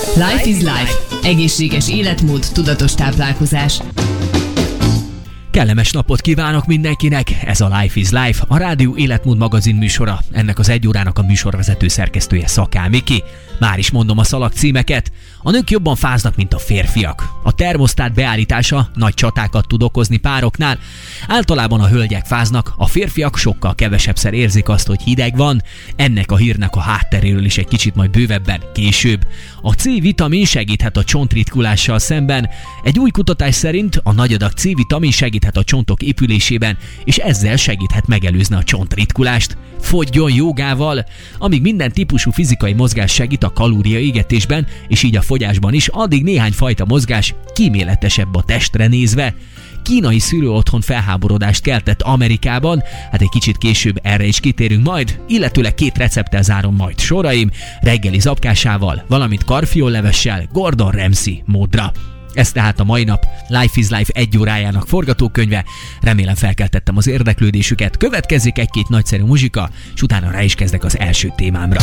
Life is Life. Egészséges életmód, tudatos táplálkozás. Kellemes napot kívánok mindenkinek! Ez a Life is Life, a Rádió Életmód magazin műsora. Ennek az egy órának a műsorvezető szerkesztője Szaká Miki. Már is mondom a szalag címeket. A nők jobban fáznak, mint a férfiak. A termosztát beállítása nagy csatákat tud okozni pároknál. Általában a hölgyek fáznak, a férfiak sokkal kevesebbszer érzik azt, hogy hideg van. Ennek a hírnek a hátteréről is egy kicsit majd bővebben később. A C-vitamin segíthet a csontritkulással szemben. Egy új kutatás szerint a nagy adag C-vitamin segíthet a csontok épülésében, és ezzel segíthet megelőzni a csontritkulást. Fogjon jogával, amíg minden típusú fizikai mozgás segít a kalóriaégetésben, és így a fogyásban is, addig néhány fajta mozgás kíméletesebb a testre nézve. Kínai szülő otthon felháborodást keltett Amerikában, hát egy kicsit később erre is kitérünk majd, illetőleg két recepttel zárom majd soraim, reggeli zapkásával, valamint karfiollevessel, Gordon Ramsay módra. Ez tehát a mai nap Life is Life egy órájának forgatókönyve. Remélem felkeltettem az érdeklődésüket. Következik egy-két nagyszerű muzsika, és utána rá is kezdek az első témámra.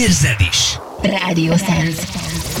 érzed is. Rádió Sense.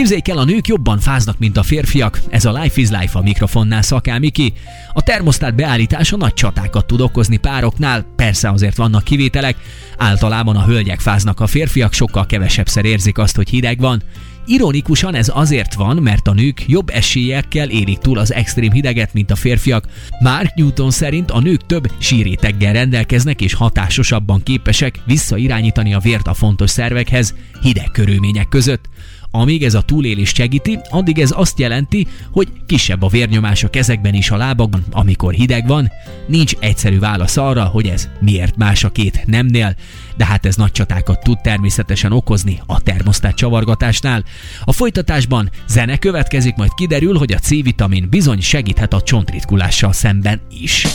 Képzeljék el, a nők jobban fáznak, mint a férfiak. Ez a Life is Life a mikrofonnál szakámiki. A termosztát beállítása nagy csatákat tud okozni pároknál, persze azért vannak kivételek. Általában a hölgyek fáznak, a férfiak sokkal kevesebbszer érzik azt, hogy hideg van. Ironikusan ez azért van, mert a nők jobb esélyekkel érik túl az extrém hideget, mint a férfiak. Mark Newton szerint a nők több síréteggel rendelkeznek és hatásosabban képesek visszairányítani a vért a fontos szervekhez hideg körülmények között. Amíg ez a túlélés segíti, addig ez azt jelenti, hogy kisebb a vérnyomás a kezekben és a lábakban, amikor hideg van. Nincs egyszerű válasz arra, hogy ez miért más a két nemnél, de hát ez nagy csatákat tud természetesen okozni a termosztát csavargatásnál. A folytatásban zene következik, majd kiderül, hogy a C-vitamin bizony segíthet a csontritkulással szemben is.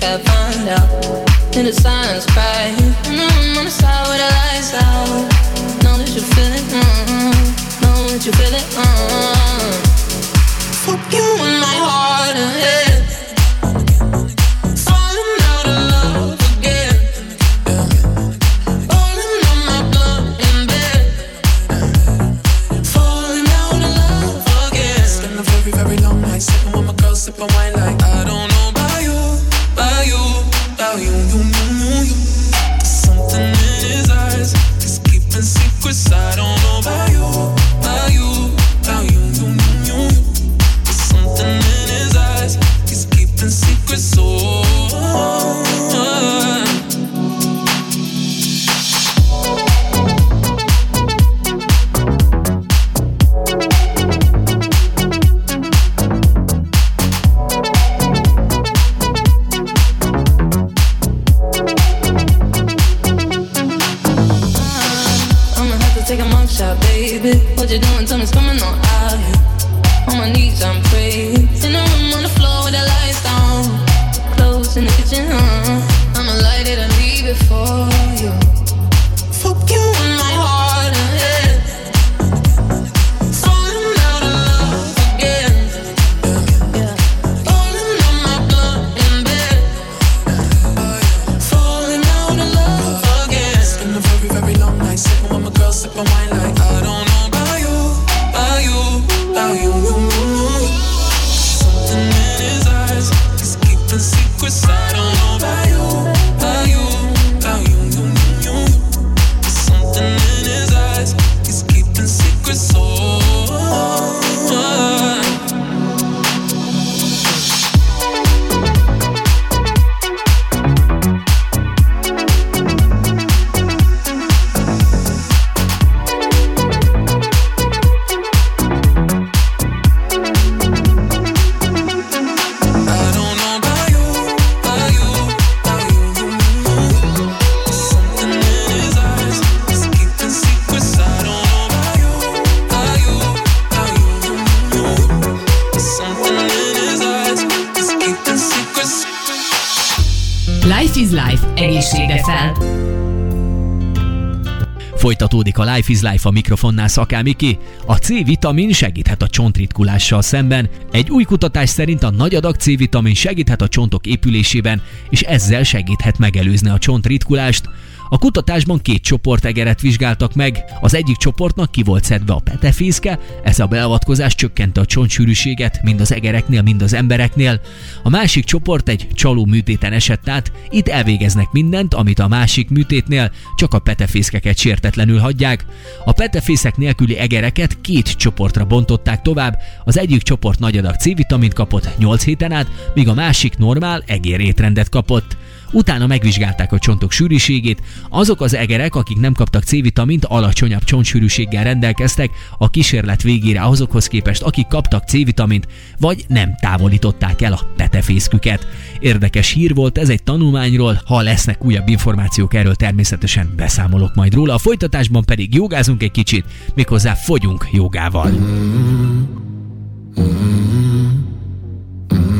Think I'd find out. In the silence, crying. Mm, on the side with the lights out. Life is Life. Egészségre fel. Folytatódik a Life is Life a mikrofonnál Szaká Miki. A C-vitamin segíthet a csontritkulással szemben. Egy új kutatás szerint a nagy adag C-vitamin segíthet a csontok épülésében, és ezzel segíthet megelőzni a csontritkulást. A kutatásban két csoport egeret vizsgáltak meg. Az egyik csoportnak ki volt szedve a petefészke, ez a beavatkozás csökkente a csontsűrűséget mind az egereknél, mind az embereknél. A másik csoport egy csaló műtéten esett át, itt elvégeznek mindent, amit a másik műtétnél, csak a petefészkeket sértetlenül hagyják. A petefészek nélküli egereket két csoportra bontották tovább, az egyik csoport nagy adag C-vitamint kapott 8 héten át, míg a másik normál egérétrendet kapott. Utána megvizsgálták a csontok sűrűségét, azok az egerek, akik nem kaptak C-vitamint, alacsonyabb csontsűrűséggel rendelkeztek a kísérlet végére azokhoz képest, akik kaptak C-vitamint, vagy nem távolították el a petefészküket. Érdekes hír volt ez egy tanulmányról, ha lesznek újabb információk erről természetesen beszámolok majd róla, a folytatásban pedig jogázunk egy kicsit, méghozzá fogyunk jogával. In the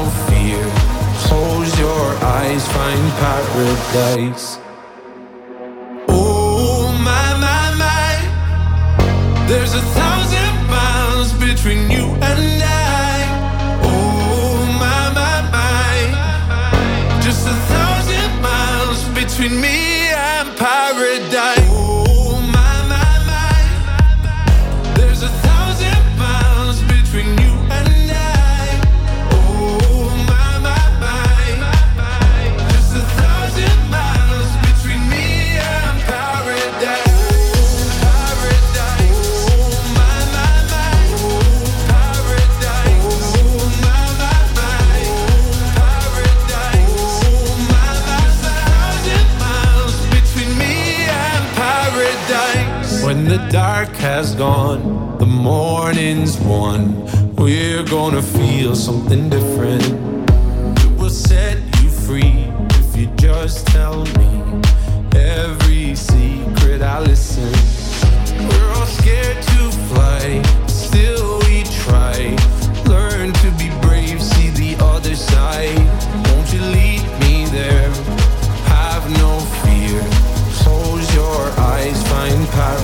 paradise. Oh my my my, there's a thousand miles between you and I. Oh my my my, just a thousand miles between me has gone, the morning's won. We're gonna feel something different. It will set you free if you just tell me every secret I listen.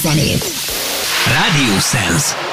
zenét. Radio Sense.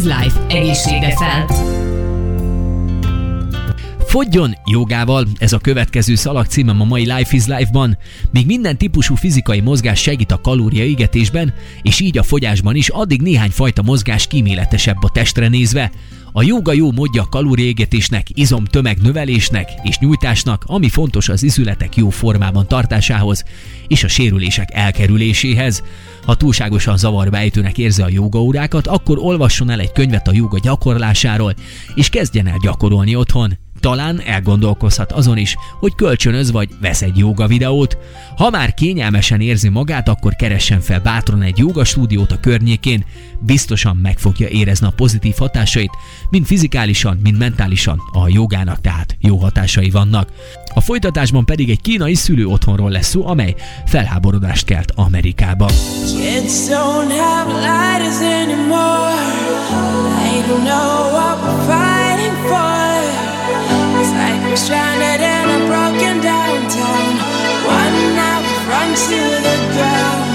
Life. Egészségre fel! Fogjon jogával, ez a következő szalag címem a mai Life is Life-ban. Még minden típusú fizikai mozgás segít a kalóriaigetésben, és így a fogyásban is, addig néhány fajta mozgás kíméletesebb a testre nézve. A joga jó módja a kalóriaégetésnek, izomtömegnövelésnek és nyújtásnak, ami fontos az izületek jó formában tartásához és a sérülések elkerüléséhez. Ha túlságosan zavarba ejtőnek érzi a jogaórákat, akkor olvasson el egy könyvet a joga gyakorlásáról, és kezdjen el gyakorolni otthon. Talán elgondolkozhat azon is, hogy kölcsönöz vagy vesz egy joga videót. Ha már kényelmesen érzi magát, akkor keressen fel bátran egy joga stúdiót a környékén, biztosan meg fogja érezni a pozitív hatásait, mind fizikálisan, mind mentálisan a jogának tehát jó hatásai vannak. A folytatásban pedig egy kínai szülő otthonról lesz szó, amely felháborodást kelt Amerikába. Kids don't have. Stranded in a broken downtown. One night we run to the ground.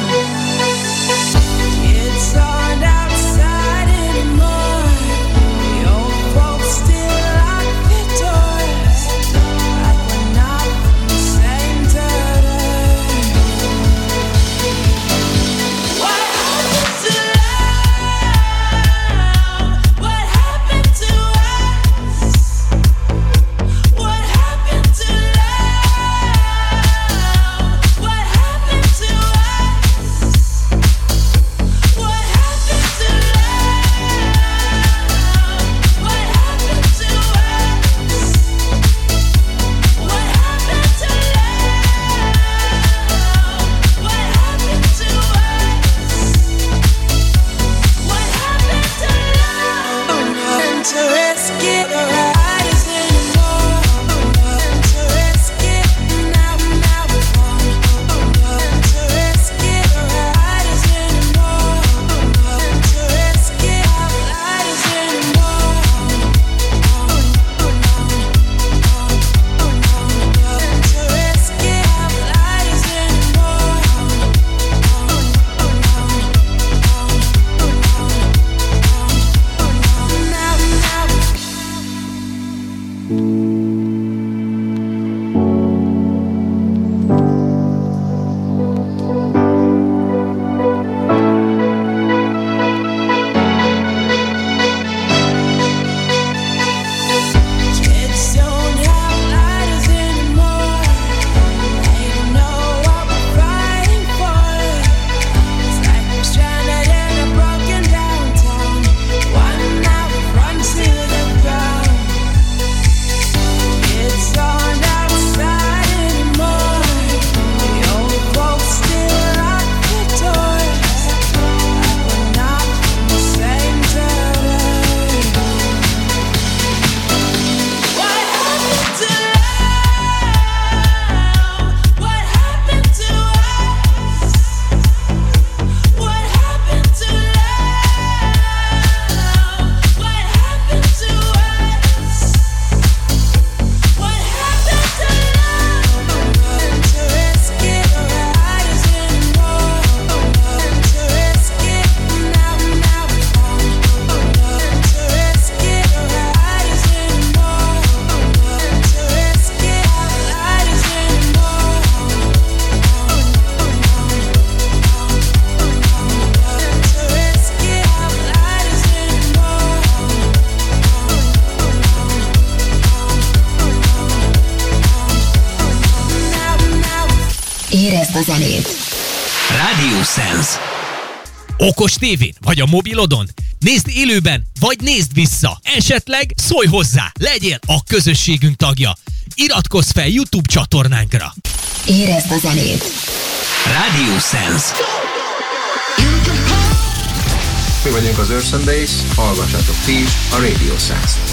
Okos tévén, vagy a mobilodon? Nézd élőben, vagy nézd vissza. Esetleg szólj hozzá, legyél a közösségünk tagja. Iratkozz fel YouTube csatornánkra. Érezd a zenét! Radio Sense. Mi vagyunk az Earth Days, hallgassátok ti is a Radio Sense.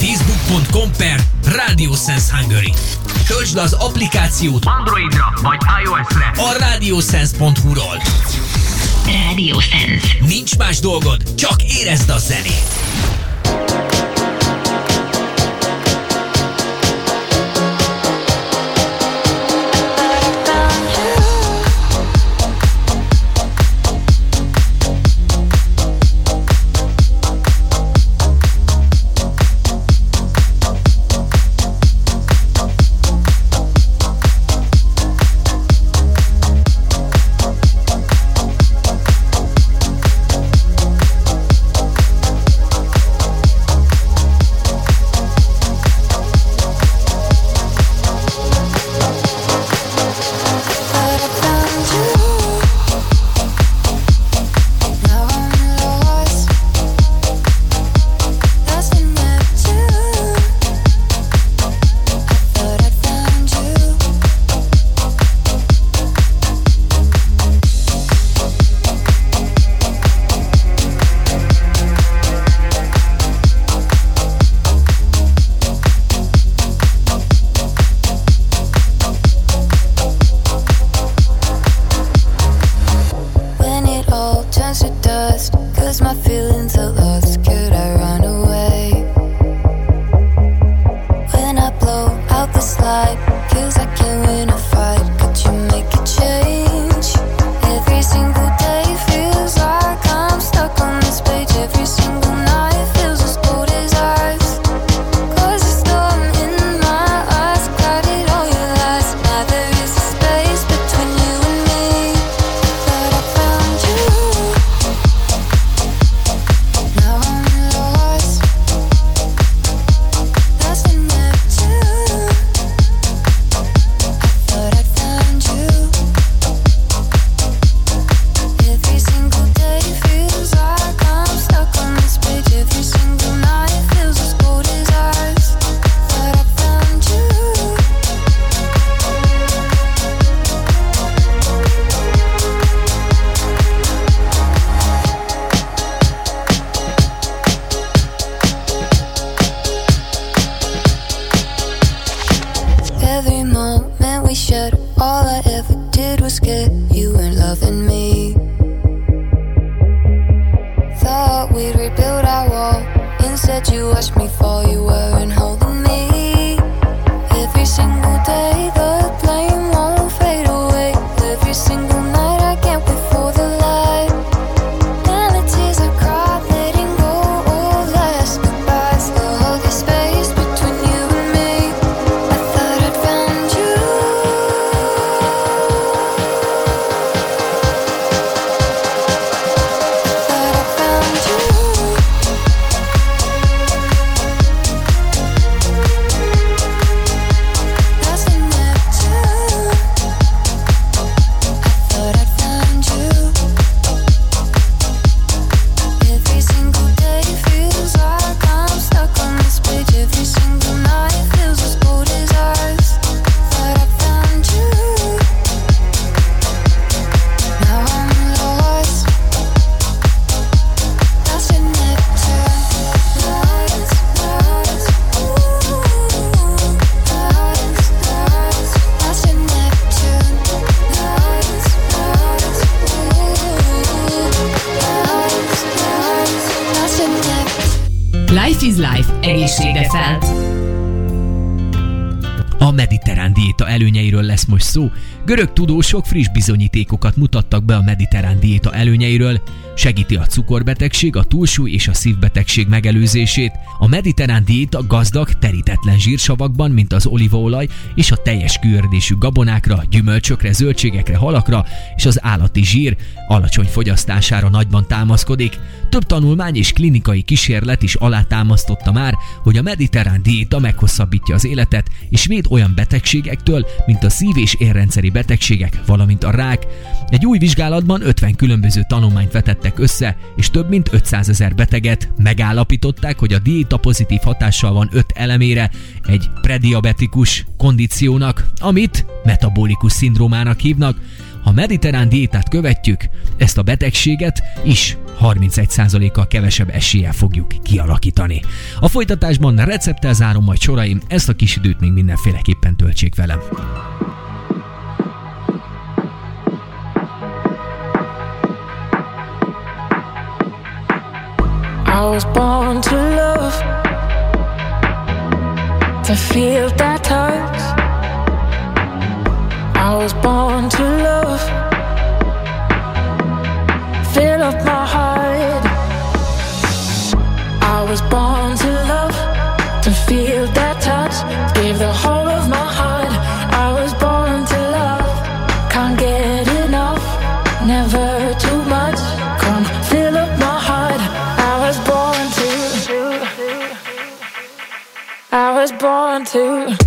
facebook.com per Radio Sense Hungary. Töltsd az applikációt Androidra vagy iOS-re a radiosense.hu-ról. Radio Sense. Nincs más dolgod, csak érezd a zenét. Szó, görög tudósok friss bizonyítékokat mutattak be a mediterrán diéta előnyeiről, segíti a cukorbetegség, a túlsúly és a szívbetegség megelőzését. A mediterrán diéta gazdag, terítetlen zsírsavakban, mint az olívaolaj és a teljes kőrdésű gabonákra, gyümölcsökre, zöldségekre, halakra és az állati zsír alacsony fogyasztására nagyban támaszkodik. Több tanulmány és klinikai kísérlet is alátámasztotta már, hogy a mediterrán diéta meghosszabbítja az életet és véd olyan betegségektől, mint a szív- és érrendszeri betegségek, valamint a rák. Egy új vizsgálatban 50 különböző tanulmányt vetettek össze, és több mint 500 ezer beteget megállapították, hogy a diéta pozitív hatással van 5 elemére egy prediabetikus kondíciónak, amit metabolikus szindrómának hívnak, ha mediterrán diétát követjük, ezt a betegséget is 31%-kal kevesebb eséllyel fogjuk kialakítani. A folytatásban recepttel zárom majd soraim, ezt a kis időt még mindenféleképpen töltsék velem. I was born to love, to feel that touch. I was born to love, down to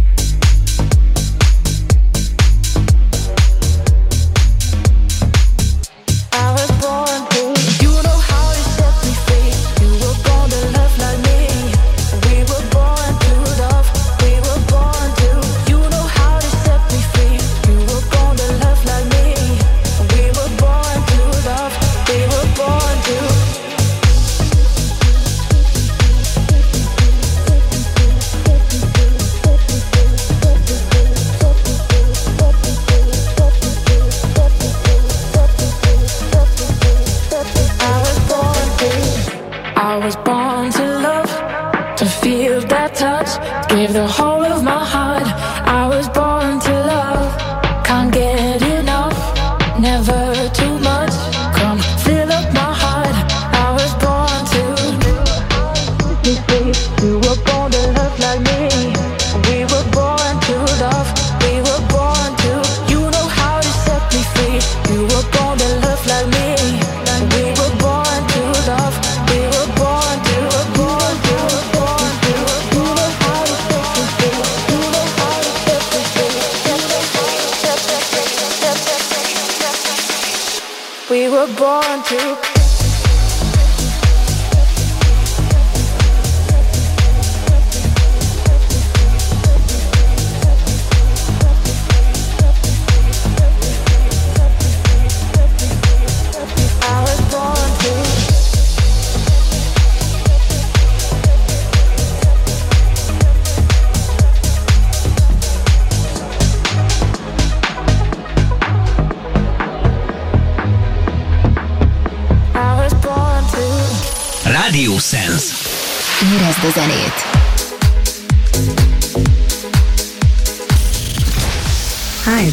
was born to.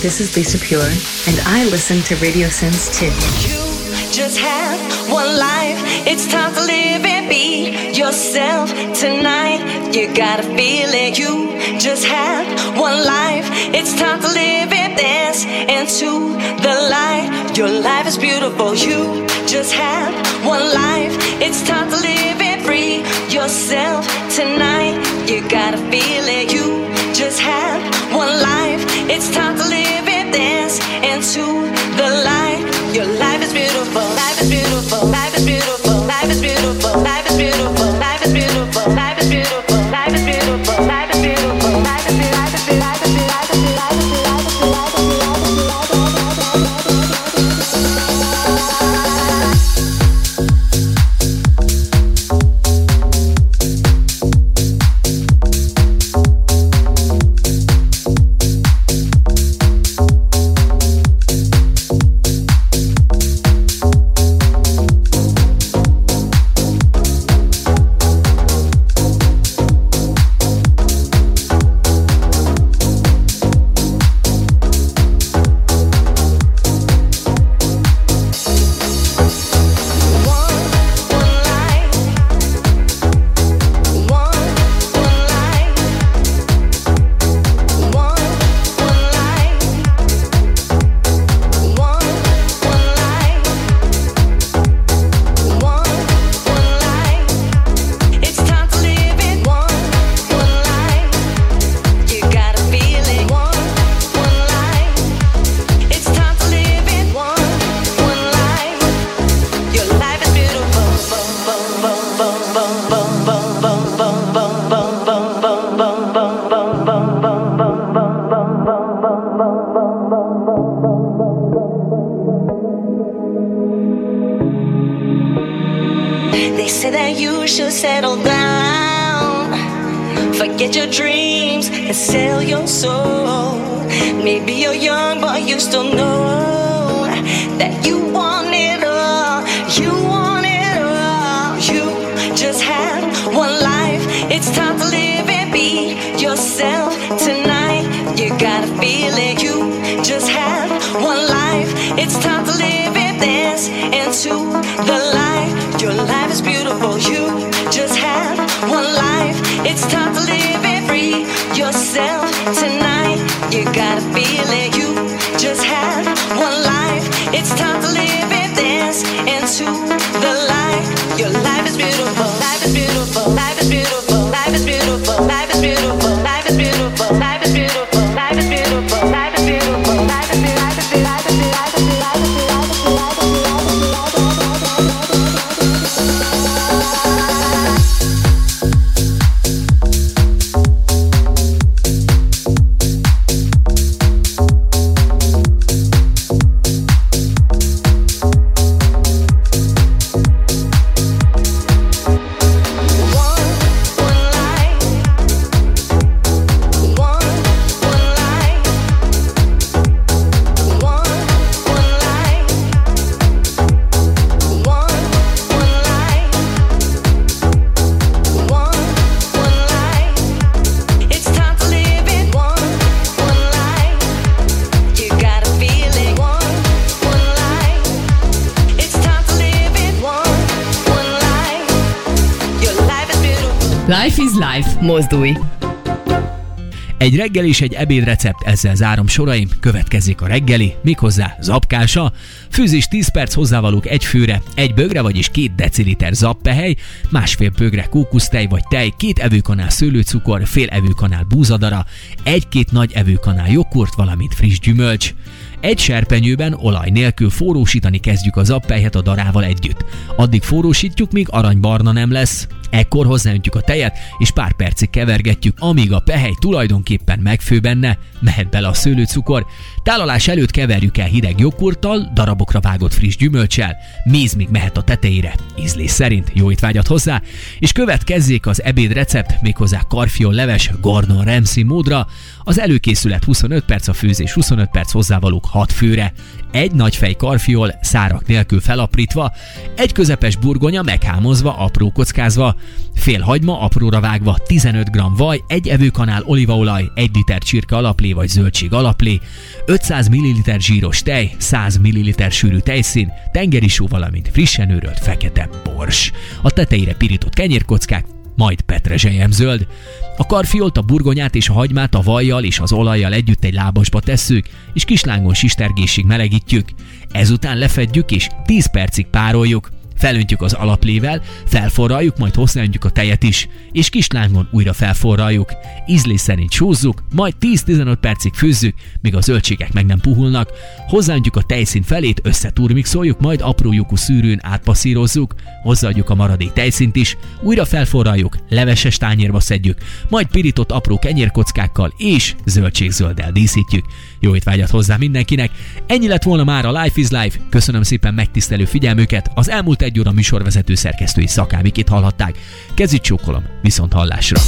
Is Lisa Pure, and I listen to Radio Sense too. You just have one life. It's time to live and be yourself tonight. You gotta feel it. You just have one life. It's time to live and dance into the light. Your life is beautiful. You just have one life. It's time to live and free yourself tonight. You gotta feel it. You just have one life. It's time to live and dance into the light. Your life is beautiful. Life is beautiful. Life is beautiful. Life is beautiful. Life is beautiful. into the light. Your life is beautiful. You just have one life. It's time to live it free yourself tonight. You gotta feel it. You just have one life. It's time to live it. Dance into the light. Your life is beautiful. Life is beautiful. Life is beautiful. Life is beautiful. Life is beautiful. Life Mozdulj! Egy reggel és egy ebéd recept, ezzel zárom soraim, következik a reggeli, méghozzá zapkása, főzés 10 perc hozzávalók egy főre, egy bögre, vagyis két deciliter zappehely, másfél bögre kókusztej vagy tej, két evőkanál szőlőcukor, fél evőkanál búzadara, egy-két nagy evőkanál joghurt, valamint friss gyümölcs. Egy serpenyőben olaj nélkül forrósítani kezdjük az appelyhet a darával együtt. Addig forrósítjuk, míg aranybarna nem lesz. Ekkor hozzáöntjük a tejet, és pár percig kevergetjük, amíg a pehely tulajdonképpen megfő benne, mehet bele a szőlőcukor. Tálalás előtt keverjük el hideg joghurttal, darabokra vágott friss gyümölcsel, méz még mehet a tetejére, ízlés szerint, jó étvágyat hozzá, és következzék az ebéd recept, méghozzá karfiol leves Gordon Ramsay módra, az előkészület 25 perc, a főzés 25 perc hozzávalók 6 főre, egy nagy fej karfiol szárak nélkül felaprítva, egy közepes burgonya meghámozva, apró kockázva, fél hagyma apróra vágva, 15 g vaj, egy evőkanál olívaolaj, 1 liter csirke alaplé vagy zöldség alaplé, 500 ml zsíros tej, 100 ml sűrű tejszín, tengeri só, valamint frissen őrölt fekete bors. A tetejére pirított kenyérkockák, majd petrezselyem zöld. A karfiolt, a burgonyát és a hagymát a vajjal és az olajjal együtt egy lábasba tesszük, és kislángon sistergésig melegítjük. Ezután lefedjük és 10 percig pároljuk. Felöntjük az alaplével, felforraljuk, majd hozzáöntjük a tejet is, és kislángon újra felforraljuk. Ízlés szerint sózzuk, majd 10-15 percig főzzük, míg a zöldségek meg nem puhulnak. Hozzáöntjük a tejszín felét, összeturmixoljuk, majd apró lyukú szűrőn átpasszírozzuk, hozzáadjuk a maradék tejszínt is, újra felforraljuk, leveses tányérba szedjük, majd pirított apró kenyérkockákkal és zöldségzölddel díszítjük. Jó étvágyat hozzá mindenkinek! Ennyi lett volna már a Life is Life. Köszönöm szépen megtisztelő figyelmüket. Az elmúlt egy óra műsorvezető szerkesztői szakámikét hallhatták. Kezit csókolom, viszont hallásra!